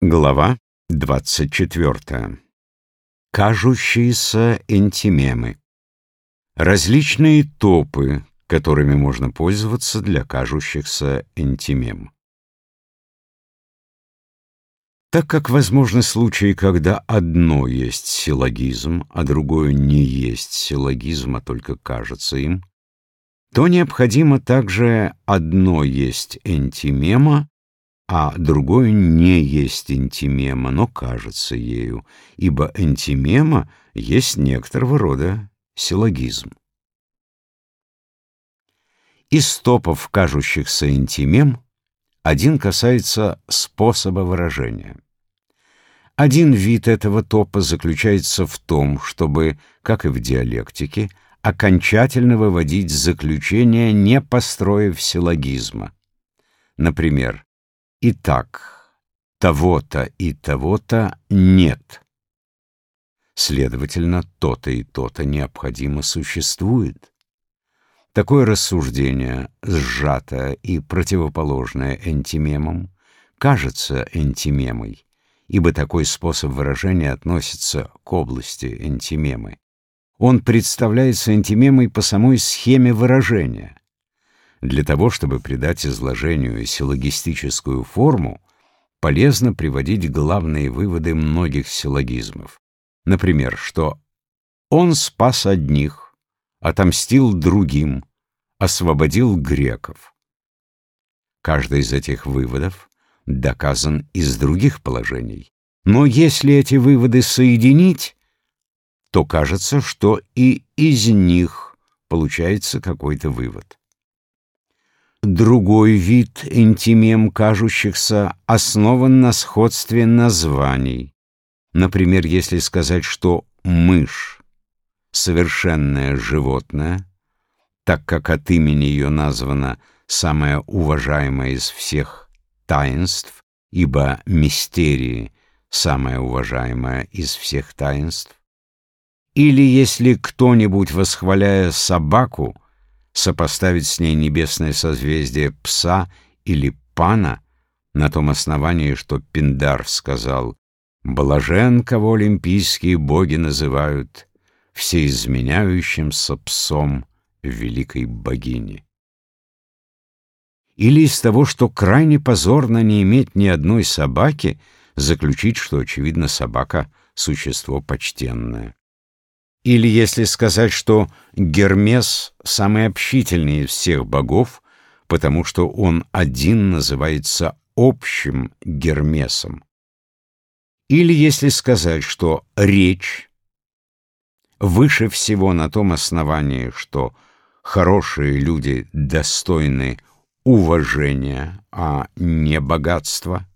Глава 24. Кажущиеся энтимемы. Различные топы, которыми можно пользоваться для кажущихся энтимем. Так как возможны случаи, когда одно есть силлогизм, а другое не есть силлогизм, а только кажется им, то необходимо также одно есть энтимема, а другое не есть интимема, но кажется ею, ибо интимема есть некоторого рода силлогизм. Из топов кажущихся интимем один касается способа выражения. Один вид этого топа заключается в том, чтобы, как и в диалектике, окончательно выводить заключение, не построив силлогизма. Например, Итак, того-то и того-то нет. Следовательно, то-то и то-то необходимо существует. Такое рассуждение, сжатое и противоположное энтимемам, кажется энтимемой, ибо такой способ выражения относится к области энтимемы. Он представляется энтимемой по самой схеме выражения. Для того, чтобы придать изложению силлогистическую форму, полезно приводить главные выводы многих силлогизмов. Например, что «он спас одних, отомстил другим, освободил греков». Каждый из этих выводов доказан из других положений. Но если эти выводы соединить, то кажется, что и из них получается какой-то вывод. Другой вид интимем кажущихся основан на сходстве названий. Например, если сказать, что мышь — совершенное животное, так как от имени ее названо самое уважаемое из всех таинств, ибо мистерии — самое уважаемое из всех таинств. Или если кто-нибудь, восхваляя собаку, — сопоставить с ней небесное созвездие Пса или Пана на том основании, что Пиндар сказал «Блажен, кого олимпийские боги называют всеизменяющимся псом великой богини». Или из того, что крайне позорно не иметь ни одной собаки, заключить, что, очевидно, собака — существо почтенное. Или если сказать, что Гермес самый общительный из всех богов, потому что он один называется общим Гермесом. Или если сказать, что речь выше всего на том основании, что хорошие люди достойны уважения, а не богатства,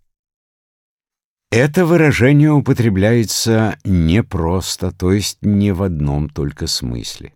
это выражение употребляется не просто, то есть не в одном только смысле.